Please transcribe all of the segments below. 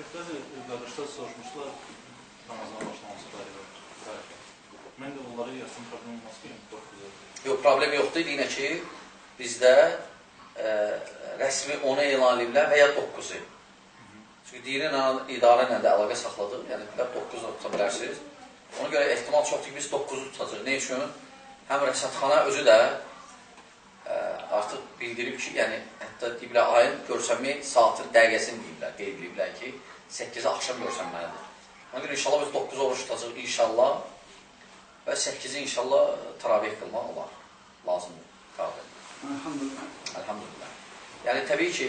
Bəzi qardaşlar soruşmuşlar Ramazan başlaması tarixi. Mən də onlara yazsam problem olmaz ki, 9 Yox, problem yoxdur. Yenə ki, bizdə ə, rəsmi onu elan ediblər və ya 9-u. Çünki dini idarə ilə də əlaqə saxladıq. Yəni, bilər 9 tuta bilərsiniz. Ona görə ehtimal çoxdur ki, biz 9-u tutacaq. Ne üçün? Həm rəsədxana özü də ə, artıq bildirib ki, yəni, hətta deyiblər, ayın görsənmə saatın dəqiqəsini deyiblər, qeyd ediblər ki, 8 axşam görsənməlidir. Ona görə inşallah biz 9 oruç tutacaq inşallah və 8-i inşallah təravih qılmaq olar. Lazımdır. Qabil. Elhamdülillah. Elhamdülillah. Yəni təbii ki,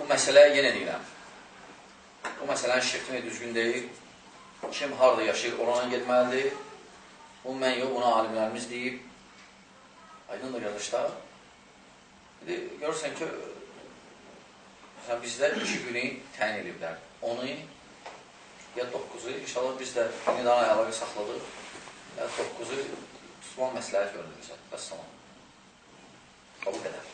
bu məsələ yenə deyirəm. Bu məsələnin şirkini düzgün deyil. Kim harada yaşayır, orana getməlidir. Bu mən yox, buna alimlərimiz deyib. Aydındır qardaşlar. İndi görürsən ki, məsələn, bizdə iki günü təyin ediblər. Onu ya 9-u, inşallah biz də nidana əlaqə saxladıq. Ya 9-u tutmaq məsləhət görülür bizə. Vəssalam. Bu qədər.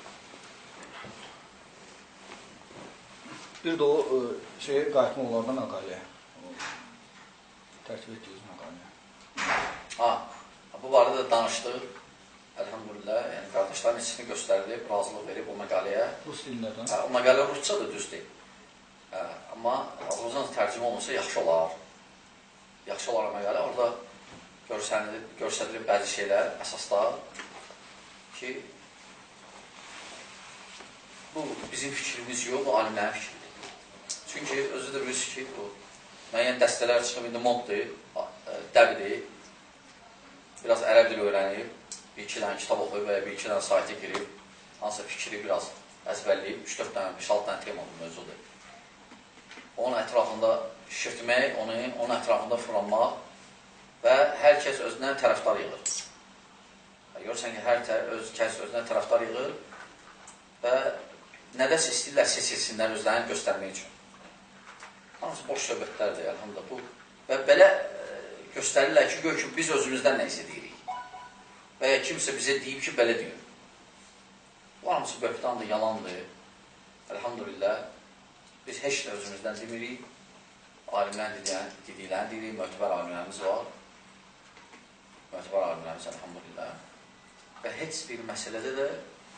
Bir də o e, şeye qayıtma olardı məqaləyə. Tərtib etdiyiniz məqaləyə. Ha, bu barədə də danışdıq. Əlhamdülillah, yəni qardaşların içini göstərilib, razılıq verib o məqaləyə. Rus dilindədir. Hə, o məqalə rusçadır, düzdür. Hə, amma Azərbaycan tərcümə olunsa yaxşı olar. Yaxşı olar o məqalə. Orada görsənilib, göstərilib bəzi şeylər, əsaslar ki, bu bizim fikrimiz yox, bu alimlərin fikridir. Çünki özü də bilirsiniz ki, bu müəyyən dəstələr çıxıb, indi moddur, dəbidir, biraz ərəb dili öyrənib, bir iki dənə kitab oxuyub və ya bir iki dənə saytə girib, hansısa fikri biraz əzbərləyib, 3-4 dənə, 5-6 dənə tema bu mövzudur. Onun ətrafında şirtmək, onu, onun ətrafında fırlanmaq və hər kəs özündən tərəfdar yığır. Görürsən ki, hər tə, öz, kəs özündən tərəfdar yığır və nədəsə istəyirlər seçilsinlər özlərini göstərmək üçün. Hamısı boş söhbətlərdir, əlhamdülillah. Bu, və belə ə, göstərirlər ki, gör ki, biz özümüzdən nə isə deyirik. Və ya kimsə bizə deyib ki, belə deyir. Bu hamısı böhtandır, yalandır. Elhamdülillah, biz heç də özümüzdən demirik. Alimlərin dediklərini deyirik, möhtəbər alimlərimiz var. Möhtəbər alimlərimiz, elhamdülillah. Və heç bir məsələdə də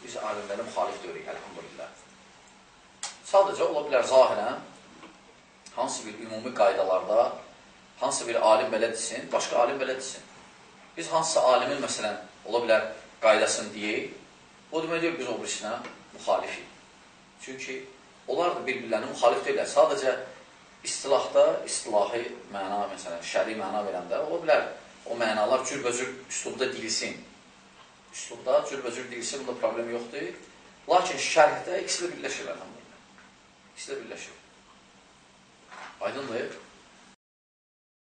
biz alimlərə müxalif deyirik, elhamdülillah. Sadəcə, ola bilər zahirən, hansı bir ümumi qaydalarda, hansı bir alim belə desin, başqa alim belə desin. Biz hansısa alimin, məsələn, ola bilər qaydasını deyək, o demək deyil, biz o birisinə müxalifik. Çünki onlar da bir-birlərini müxalif deyirlər. Sadəcə istilahda, istilahi məna, məsələn, şəri məna verəndə, ola bilər o mənalar cürbəcür üslubda dilsin. Üslubda cürbəcür dilsin, bunda problem yoxdur. Lakin şərhdə ikisi də birləşir, əlhamdülillah. İkisi də birləşir. Aydındır.